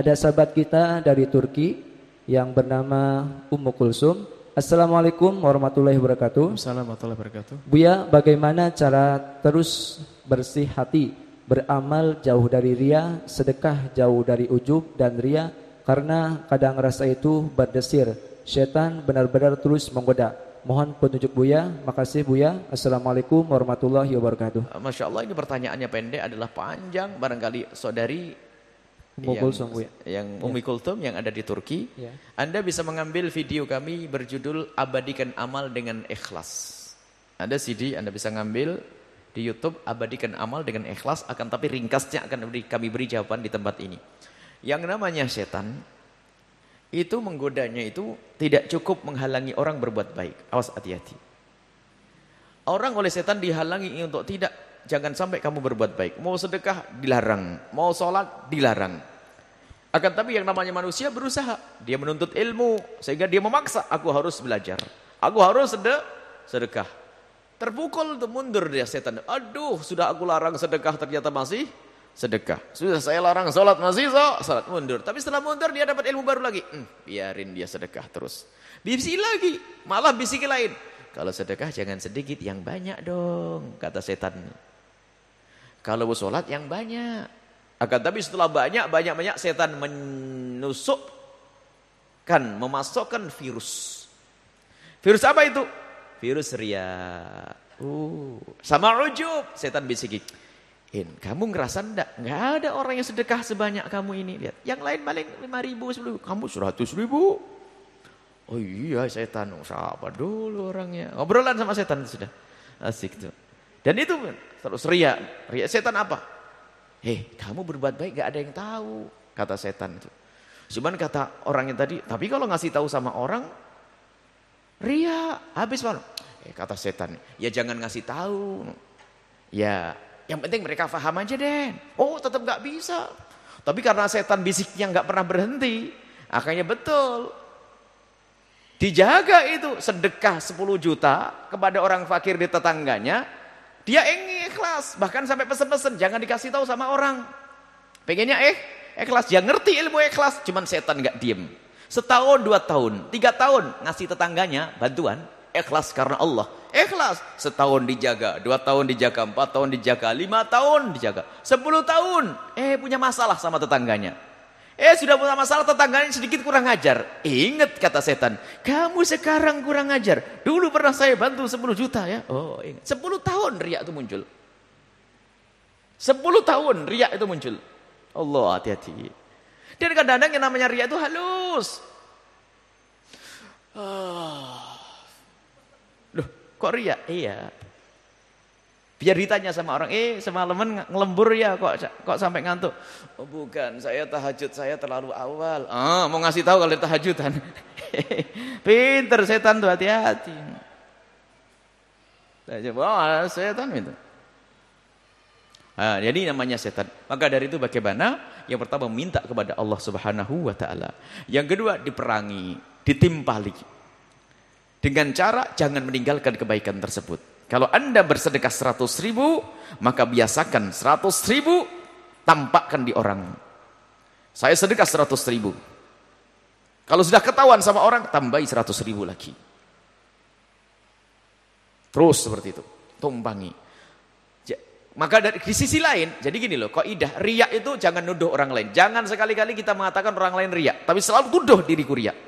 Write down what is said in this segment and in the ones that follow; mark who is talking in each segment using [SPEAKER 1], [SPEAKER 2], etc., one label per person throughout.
[SPEAKER 1] Ada sahabat kita dari Turki yang bernama Ummu Kulsum. Assalamualaikum warahmatullahi wabarakatuh.
[SPEAKER 2] Assalamualaikum warahmatullahi wabarakatuh.
[SPEAKER 1] Buya, bagaimana cara terus bersih hati, beramal jauh dari ria, sedekah jauh dari ujub dan ria, karena kadang rasa itu berdesir. Setan benar-benar terus menggoda. Mohon petunjuk Buya. Makasih Buya. Assalamualaikum warahmatullahi wabarakatuh.
[SPEAKER 2] Masya Allah ini pertanyaannya pendek adalah panjang. Barangkali saudari
[SPEAKER 1] Kulsum, Bu, ya.
[SPEAKER 2] yang Umi Kultum yang ada di Turki.
[SPEAKER 1] Ya.
[SPEAKER 2] Anda bisa mengambil video kami berjudul Abadikan Amal dengan Ikhlas. Ada CD, Anda bisa ngambil di YouTube Abadikan Amal dengan Ikhlas. Akan tapi ringkasnya akan kami beri jawaban di tempat ini. Yang namanya setan, itu menggodanya itu tidak cukup menghalangi orang berbuat baik. Awas hati-hati. Orang oleh setan dihalangi untuk tidak jangan sampai kamu berbuat baik. Mau sedekah dilarang, mau sholat dilarang. Akan tapi yang namanya manusia berusaha. Dia menuntut ilmu. Sehingga dia memaksa. Aku harus belajar. Aku harus sedekah. Terpukul untuk mundur dia setan. Aduh sudah aku larang sedekah ternyata masih sedekah. Sudah saya larang sholat masih so, sholat mundur. Tapi setelah mundur dia dapat ilmu baru lagi. Hmm, biarin dia sedekah terus. Bisik lagi. Malah bisik lain. Kalau sedekah jangan sedikit, yang banyak dong. Kata setan. Kalau sholat yang banyak. Akan tapi setelah banyak, banyak-banyak setan menusukkan, memasukkan virus. Virus apa itu? Virus ria. Uh, sama ujub. Setan bisiki. In, kamu ngerasa enggak? Enggak ada orang yang sedekah sebanyak kamu ini. Lihat, yang lain paling 5 ribu, 10 ribu. Kamu 100 ribu. Oh iya setan, oh, siapa dulu orangnya. Obrolan sama setan sudah. Asik tuh. Dan itu terus ria. Ria setan apa? Hei, kamu berbuat baik gak ada yang tahu, kata setan itu. Cuman kata orang yang tadi, tapi kalau ngasih tahu sama orang, ria, habis malu. Eh, kata setan, ya jangan ngasih tahu. Ya, yang penting mereka paham aja deh. Oh, tetap gak bisa. Tapi karena setan bisiknya gak pernah berhenti, akhirnya betul. Dijaga itu sedekah 10 juta kepada orang fakir di tetangganya, dia ingin ikhlas, bahkan sampai pesen-pesen, jangan dikasih tahu sama orang. Pengennya eh, ikhlas, dia ngerti ilmu ikhlas, cuman setan nggak diem. Setahun, dua tahun, tiga tahun ngasih tetangganya bantuan, ikhlas karena Allah. Ikhlas, setahun dijaga, dua tahun dijaga, empat tahun dijaga, lima tahun dijaga, sepuluh tahun. Eh punya masalah sama tetangganya. Eh sudah punya masalah tetangganya sedikit kurang ajar. Ingat kata setan, kamu sekarang kurang ajar. Dulu pernah saya bantu 10 juta ya. Oh ingat. 10 tahun riak itu muncul. 10 tahun riak itu muncul. Allah hati-hati. Dan kadang-kadang yang namanya riak itu halus. Ah. Loh kok riak? Iya. Biar ditanya sama orang, eh semalaman ngelembur ya kok kok sampai ngantuk? Oh bukan, saya tahajud saya terlalu awal. Ah, mau ngasih tahu kalau tahajudan. Pinter setan tuh hati-hati. Oh, setan itu. Nah, jadi namanya setan. Maka dari itu bagaimana? Yang pertama minta kepada Allah Subhanahu wa taala. Yang kedua diperangi, ditimpali. Dengan cara jangan meninggalkan kebaikan tersebut. Kalau anda bersedekah 100 ribu, maka biasakan 100 ribu tampakkan di orang. Saya sedekah 100 ribu. Kalau sudah ketahuan sama orang, tambahi 100 ribu lagi. Terus seperti itu. Tumpangi. Maka dari di sisi lain, jadi gini loh, kok idah, riak itu jangan nuduh orang lain. Jangan sekali-kali kita mengatakan orang lain riak, tapi selalu tuduh diriku riak.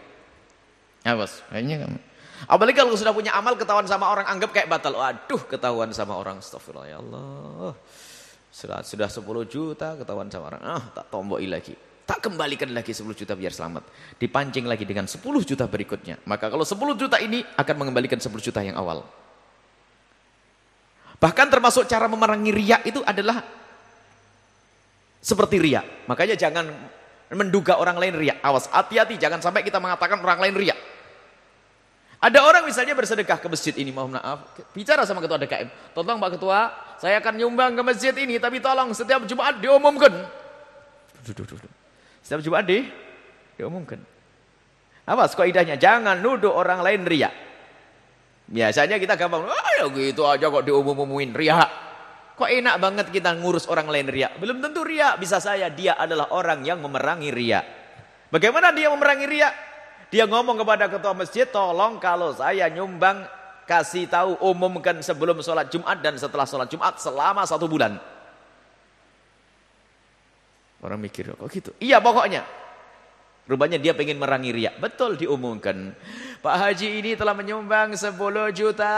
[SPEAKER 2] Ya bos, kayaknya kamu. Apalagi kalau sudah punya amal ketahuan sama orang anggap kayak batal. Waduh, ketahuan sama orang. Astagfirullah ya Allah. Sudah, sudah 10 juta ketahuan sama orang. Ah, tak tomboi lagi. Tak kembalikan lagi 10 juta biar selamat. Dipancing lagi dengan 10 juta berikutnya. Maka kalau 10 juta ini akan mengembalikan 10 juta yang awal. Bahkan termasuk cara memerangi riak itu adalah seperti riak. Makanya jangan menduga orang lain riak. Awas, hati-hati jangan sampai kita mengatakan orang lain riak. Ada orang misalnya bersedekah ke masjid ini, mohon maaf, bicara sama ketua DKM. Tolong Pak Ketua, saya akan nyumbang ke masjid ini, tapi tolong setiap Jumat diumumkan. Setiap Jumat di, diumumkan. Apa skoidahnya? Jangan nuduh orang lain ria. Biasanya kita gampang, ah ya gitu aja kok diumum-umumin ria. Kok enak banget kita ngurus orang lain ria? Belum tentu ria. Bisa saya, dia adalah orang yang memerangi ria. Bagaimana dia memerangi ria? Dia ngomong kepada ketua masjid, tolong kalau saya nyumbang, kasih tahu, umumkan sebelum sholat Jumat dan setelah sholat Jumat selama satu bulan. Orang mikir, kok gitu? Iya pokoknya. Rupanya dia pengen merangi ria. Betul diumumkan. Pak Haji ini telah menyumbang 10 juta.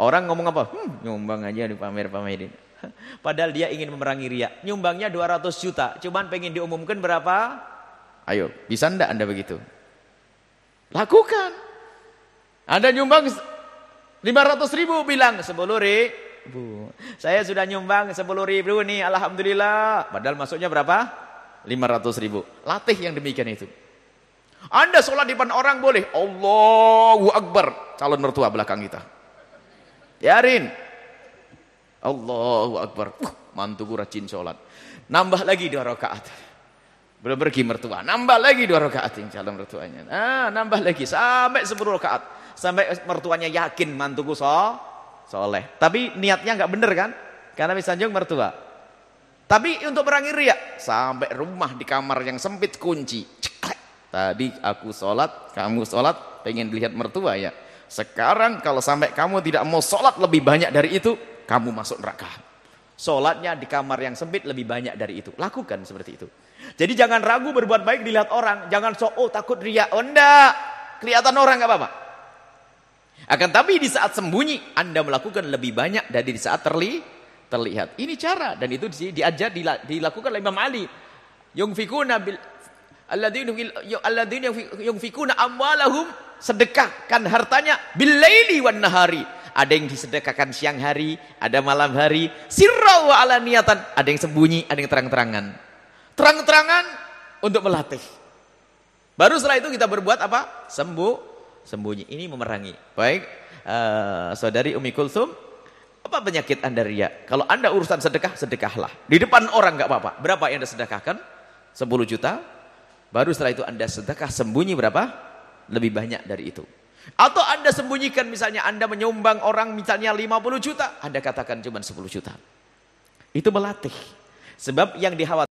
[SPEAKER 2] Orang ngomong apa? Hmm, nyumbang aja di pamer-pamerin. Padahal dia ingin memerangi ria. Nyumbangnya 200 juta. Cuman pengen diumumkan berapa? Ayo, bisa ndak anda begitu? Lakukan. Anda nyumbang 500 ribu bilang 10 ribu ribu. Saya sudah nyumbang 10 ribu nih, Alhamdulillah. Padahal masuknya berapa? 500 ribu. Latih yang demikian itu. Anda sholat di depan orang boleh. Allahu Akbar. Calon mertua belakang kita. Biarin. Allahu Akbar. Uh, mantuku rajin sholat. Nambah lagi dua rakaat. Belum pergi mertua. Nambah lagi dua rakaat yang calon mertuanya. Ah, nambah lagi. Sampai 10 rakaat. Sampai mertuanya yakin mantuku sholat soleh. Tapi niatnya nggak bener kan? Karena sanjung mertua. Tapi untuk merangi riak, sampai rumah di kamar yang sempit kunci. Ceklek. Tadi aku sholat, kamu sholat, pengen lihat mertua ya. Sekarang kalau sampai kamu tidak mau sholat lebih banyak dari itu, kamu masuk neraka. Sholatnya di kamar yang sempit lebih banyak dari itu. Lakukan seperti itu. Jadi jangan ragu berbuat baik dilihat orang. Jangan so, oh takut riak. Oh enggak. Kelihatan orang nggak apa-apa. Akan tapi di saat sembunyi Anda melakukan lebih banyak dari di saat terli, terlihat. Ini cara dan itu diajar dilakukan oleh Imam Ali. Yungfikuna bil alladzina yungfikuna amwalahum sedekahkan hartanya bil laili wan nahari. Ada yang disedekahkan siang hari, ada malam hari, sirra wa niatan. Ada yang sembunyi, ada yang terang-terangan. Terang-terangan untuk melatih. Baru setelah itu kita berbuat apa? Sembuh sembunyi. Ini memerangi. Baik, uh, saudari Umi Kulsum, apa penyakit anda ria? Kalau anda urusan sedekah, sedekahlah. Di depan orang nggak apa-apa. Berapa yang anda sedekahkan? 10 juta. Baru setelah itu anda sedekah sembunyi berapa? Lebih banyak dari itu. Atau anda sembunyikan misalnya anda menyumbang orang misalnya 50 juta. Anda katakan cuma 10 juta. Itu melatih. Sebab yang dikhawatirkan